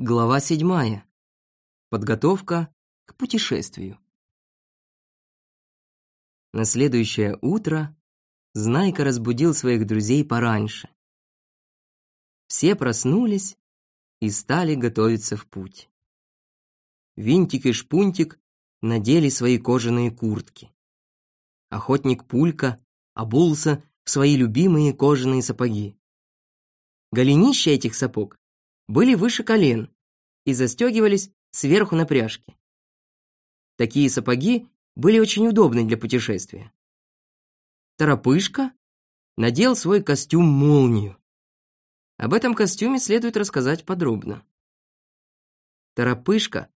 Глава седьмая. Подготовка к путешествию. На следующее утро Знайка разбудил своих друзей пораньше. Все проснулись и стали готовиться в путь. Винтик и Шпунтик надели свои кожаные куртки. Охотник Пулька обулся в свои любимые кожаные сапоги. Голенища этих сапог были выше колен и застегивались сверху на пряжке. Такие сапоги были очень удобны для путешествия. Торопышка надел свой костюм-молнию. Об этом костюме следует рассказать подробно. Торопышка,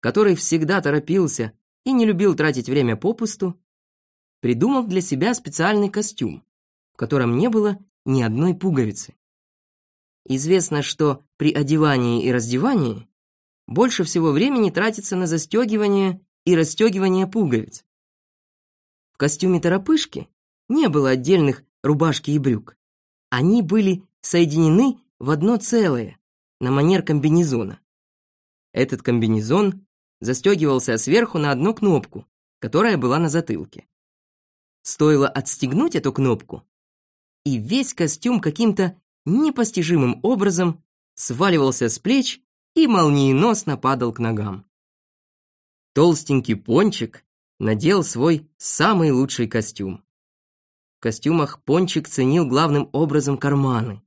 который всегда торопился и не любил тратить время попусту, придумал для себя специальный костюм, в котором не было ни одной пуговицы. Известно, что при одевании и раздевании больше всего времени тратится на застегивание и расстегивание пуговиц. В костюме торопышки не было отдельных рубашки и брюк. Они были соединены в одно целое, на манер комбинезона. Этот комбинезон застегивался сверху на одну кнопку, которая была на затылке. Стоило отстегнуть эту кнопку, и весь костюм каким-то непостижимым образом сваливался с плеч и молниеносно падал к ногам. Толстенький пончик надел свой самый лучший костюм. В костюмах пончик ценил главным образом карманы.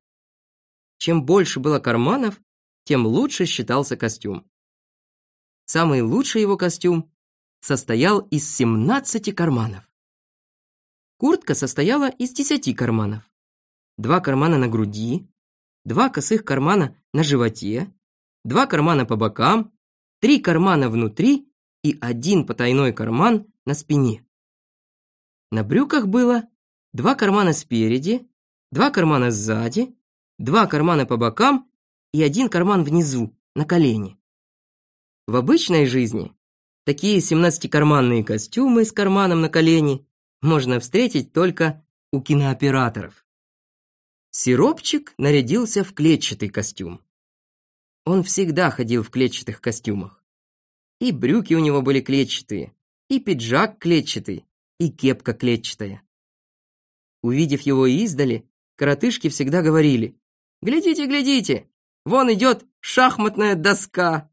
Чем больше было карманов, тем лучше считался костюм. Самый лучший его костюм состоял из 17 карманов. Куртка состояла из 10 карманов два кармана на груди, два косых кармана на животе, два кармана по бокам, три кармана внутри и один потайной карман на спине. На брюках было два кармана спереди, два кармана сзади, два кармана по бокам и один карман внизу, на колени. В обычной жизни такие 17-карманные костюмы с карманом на колени можно встретить только у кинооператоров. Сиропчик нарядился в клетчатый костюм. Он всегда ходил в клетчатых костюмах. И брюки у него были клетчатые, и пиджак клетчатый, и кепка клетчатая. Увидев его издали, коротышки всегда говорили «Глядите, глядите, вон идет шахматная доска!»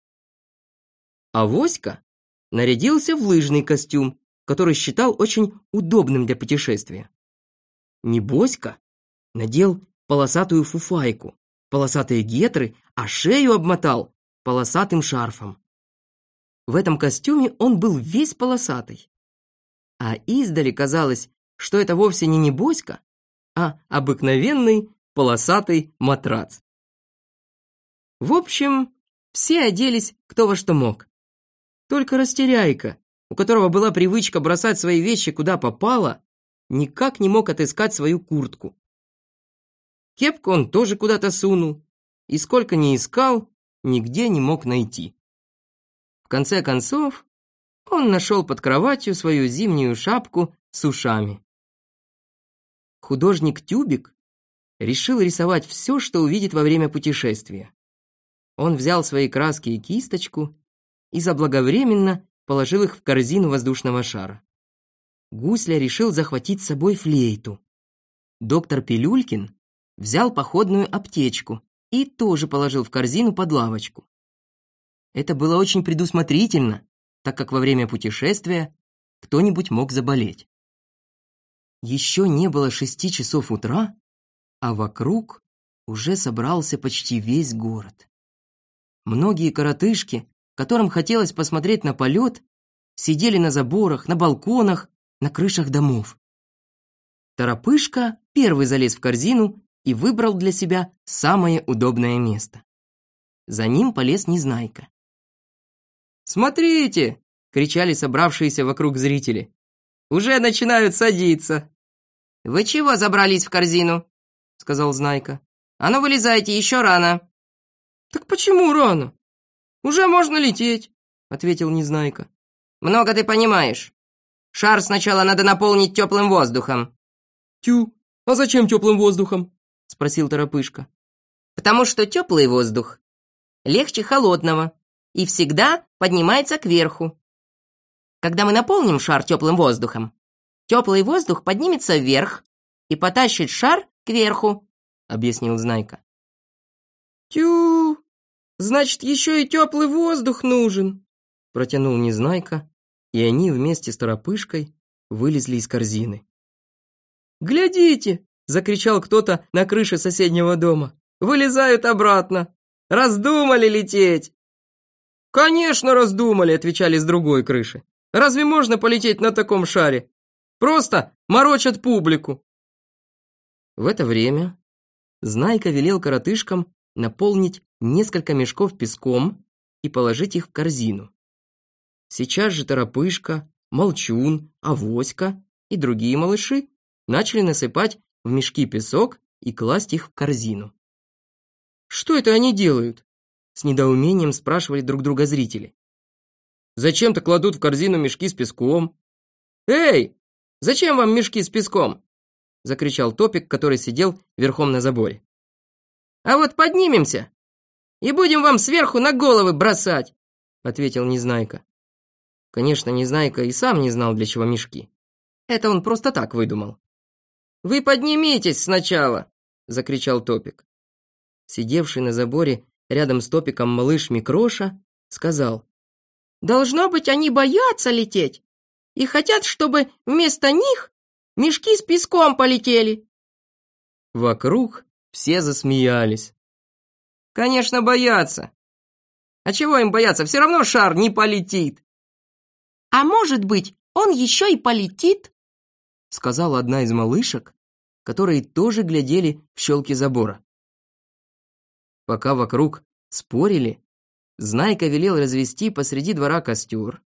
А Воська нарядился в лыжный костюм, который считал очень удобным для путешествия. Не Боська надел полосатую фуфайку, полосатые гетры, а шею обмотал полосатым шарфом. В этом костюме он был весь полосатый. А издали казалось, что это вовсе не небоська, а обыкновенный полосатый матрац. В общем, все оделись кто во что мог. Только растеряйка, у которого была привычка бросать свои вещи куда попало, никак не мог отыскать свою куртку. Кепку он тоже куда-то сунул, и сколько ни искал, нигде не мог найти. В конце концов, он нашел под кроватью свою зимнюю шапку с ушами. Художник Тюбик решил рисовать все, что увидит во время путешествия. Он взял свои краски и кисточку и заблаговременно положил их в корзину воздушного шара. Гусля решил захватить с собой флейту. Доктор Пилюлькин взял походную аптечку и тоже положил в корзину под лавочку. Это было очень предусмотрительно, так как во время путешествия кто-нибудь мог заболеть. Еще не было шести часов утра, а вокруг уже собрался почти весь город. Многие коротышки, которым хотелось посмотреть на полет, сидели на заборах, на балконах, на крышах домов. Торопышка первый залез в корзину и выбрал для себя самое удобное место. За ним полез Незнайка. «Смотрите!» — кричали собравшиеся вокруг зрители. «Уже начинают садиться!» «Вы чего забрались в корзину?» — сказал Знайка. «А ну вылезайте, еще рано!» «Так почему рано? Уже можно лететь!» — ответил Незнайка. «Много ты понимаешь. Шар сначала надо наполнить теплым воздухом». «Тю, а зачем теплым воздухом?» — спросил Торопышка. «Потому что теплый воздух — легче холодного и всегда поднимается кверху. Когда мы наполним шар теплым воздухом, теплый воздух поднимется вверх и потащит шар кверху, объяснил Знайка. Тю, значит, еще и теплый воздух нужен, протянул Незнайка, и они вместе с Торопышкой вылезли из корзины. «Глядите!» — закричал кто-то на крыше соседнего дома. «Вылезают обратно! Раздумали лететь!» «Конечно раздумали!» — отвечали с другой крыши. «Разве можно полететь на таком шаре? Просто морочат публику!» В это время Знайка велел коротышкам наполнить несколько мешков песком и положить их в корзину. Сейчас же Торопышка, Молчун, Авоська и другие малыши начали насыпать в мешки песок и класть их в корзину. «Что это они делают?» С недоумением спрашивали друг друга зрители. «Зачем-то кладут в корзину мешки с песком». «Эй, зачем вам мешки с песком?» Закричал Топик, который сидел верхом на заборе. «А вот поднимемся и будем вам сверху на головы бросать», ответил Незнайка. Конечно, Незнайка и сам не знал, для чего мешки. Это он просто так выдумал. «Вы поднимитесь сначала!» — закричал Топик. Сидевший на заборе рядом с Топиком малыш Микроша сказал. «Должно быть, они боятся лететь и хотят, чтобы вместо них мешки с песком полетели». Вокруг все засмеялись. «Конечно, боятся. А чего им бояться? Все равно шар не полетит». «А может быть, он еще и полетит?» Сказала одна из малышек, которые тоже глядели в щелки забора. Пока вокруг спорили, Знайка велел развести посреди двора костер,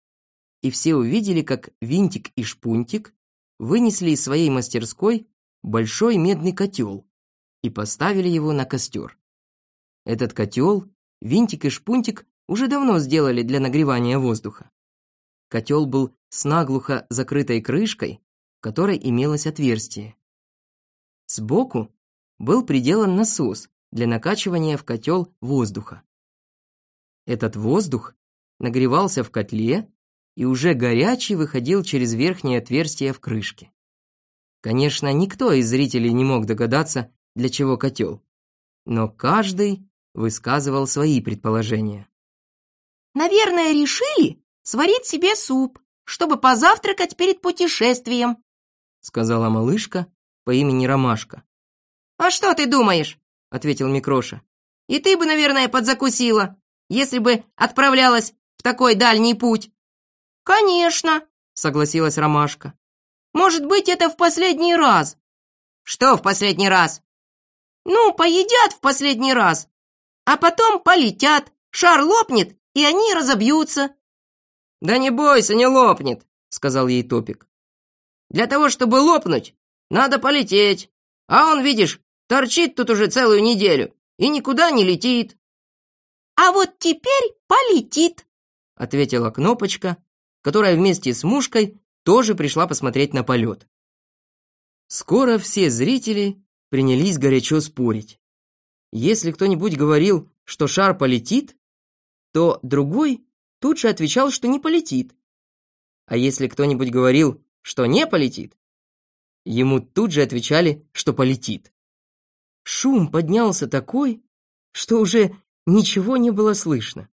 и все увидели, как Винтик и Шпунтик вынесли из своей мастерской большой медный котел и поставили его на костер. Этот котел Винтик и Шпунтик уже давно сделали для нагревания воздуха. Котел был с наглухо закрытой крышкой, которой имелось отверстие. Сбоку был приделан насос для накачивания в котел воздуха. Этот воздух нагревался в котле и уже горячий выходил через верхнее отверстие в крышке. Конечно, никто из зрителей не мог догадаться, для чего котел, но каждый высказывал свои предположения. «Наверное, решили, сварить себе суп, чтобы позавтракать перед путешествием», сказала малышка по имени Ромашка. «А что ты думаешь?» ответил Микроша. «И ты бы, наверное, подзакусила, если бы отправлялась в такой дальний путь». «Конечно», согласилась Ромашка. «Может быть, это в последний раз». «Что в последний раз?» «Ну, поедят в последний раз, а потом полетят, шар лопнет, и они разобьются». «Да не бойся, не лопнет», — сказал ей Топик. «Для того, чтобы лопнуть, надо полететь. А он, видишь, торчит тут уже целую неделю и никуда не летит». «А вот теперь полетит», — ответила Кнопочка, которая вместе с Мушкой тоже пришла посмотреть на полет. Скоро все зрители принялись горячо спорить. Если кто-нибудь говорил, что шар полетит, то другой тут же отвечал, что не полетит. А если кто-нибудь говорил, что не полетит, ему тут же отвечали, что полетит. Шум поднялся такой, что уже ничего не было слышно.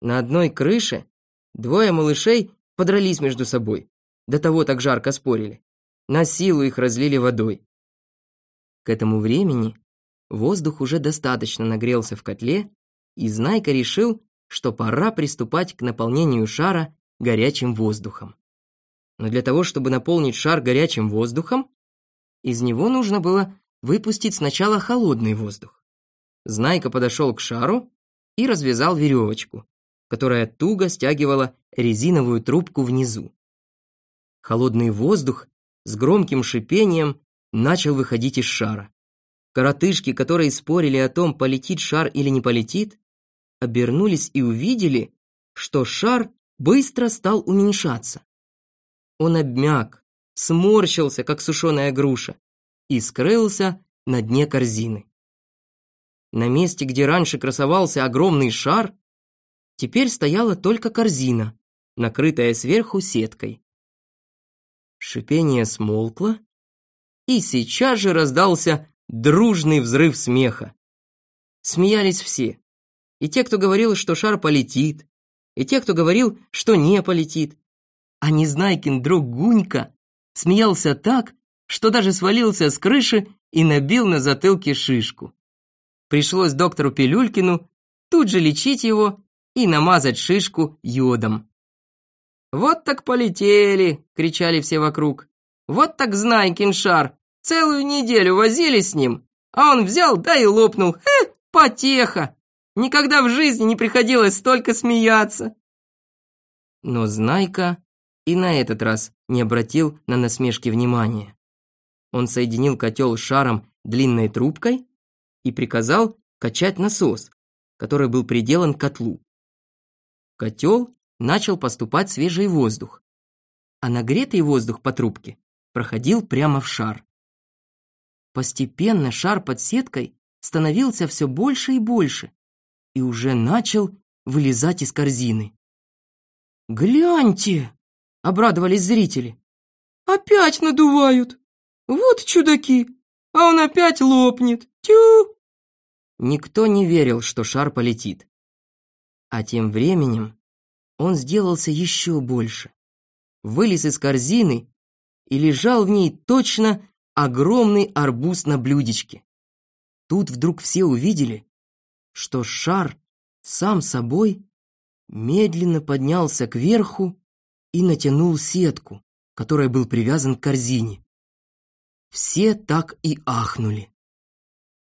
На одной крыше двое малышей подрались между собой. До того так жарко спорили. На силу их разлили водой. К этому времени воздух уже достаточно нагрелся в котле, и Знайка решил, что пора приступать к наполнению шара горячим воздухом. Но для того, чтобы наполнить шар горячим воздухом, из него нужно было выпустить сначала холодный воздух. Знайка подошел к шару и развязал веревочку, которая туго стягивала резиновую трубку внизу. Холодный воздух с громким шипением начал выходить из шара. Коротышки, которые спорили о том, полетит шар или не полетит, обернулись и увидели, что шар быстро стал уменьшаться. Он обмяк, сморщился, как сушеная груша, и скрылся на дне корзины. На месте, где раньше красовался огромный шар, теперь стояла только корзина, накрытая сверху сеткой. Шипение смолкло, и сейчас же раздался дружный взрыв смеха. Смеялись все. И те, кто говорил, что шар полетит, и те, кто говорил, что не полетит. А Незнайкин друг Гунька смеялся так, что даже свалился с крыши и набил на затылке шишку. Пришлось доктору Пилюлькину тут же лечить его и намазать шишку йодом. «Вот так полетели!» — кричали все вокруг. «Вот так Знайкин шар! Целую неделю возили с ним, а он взял, да и лопнул. Хе, потеха! Никогда в жизни не приходилось столько смеяться!» Но Знайка и на этот раз не обратил на насмешки внимания. Он соединил котел с шаром длинной трубкой и приказал качать насос, который был приделан к котлу. Котел начал поступать свежий воздух, а нагретый воздух по трубке проходил прямо в шар. Постепенно шар под сеткой становился все больше и больше и уже начал вылезать из корзины. «Гляньте!» — обрадовались зрители. «Опять надувают! Вот чудаки! А он опять лопнет! Тю!» Никто не верил, что шар полетит. А тем временем он сделался еще больше. Вылез из корзины и лежал в ней точно огромный арбуз на блюдечке. Тут вдруг все увидели, что шар сам собой медленно поднялся кверху и натянул сетку, которой был привязан к корзине. Все так и ахнули.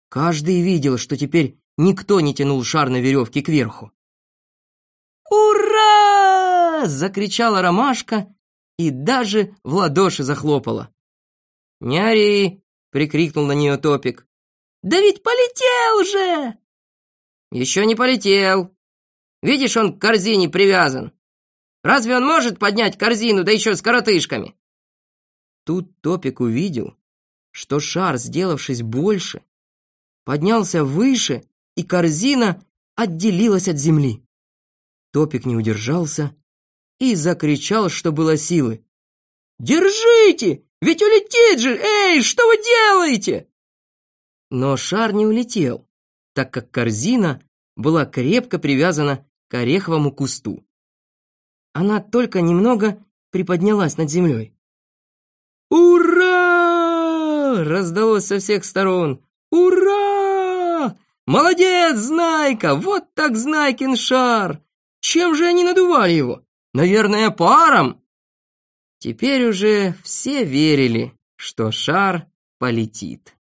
Каждый видел, что теперь никто не тянул шар на веревке кверху. «Ура!» — закричала ромашка и даже в ладоши захлопала. «Не ори!» — прикрикнул на нее Топик. «Да ведь полетел же!» «Еще не полетел. Видишь, он к корзине привязан. Разве он может поднять корзину, да еще с коротышками?» Тут Топик увидел, что шар, сделавшись больше, поднялся выше, и корзина отделилась от земли. Топик не удержался и закричал, что было силы. «Держите! Ведь улетит же! Эй, что вы делаете?» Но шар не улетел, так как корзина была крепко привязана к ореховому кусту она только немного приподнялась над землей. «Ура!» — раздалось со всех сторон. «Ура! Молодец, Знайка! Вот так Знайкин шар! Чем же они надували его? Наверное, паром!» Теперь уже все верили, что шар полетит.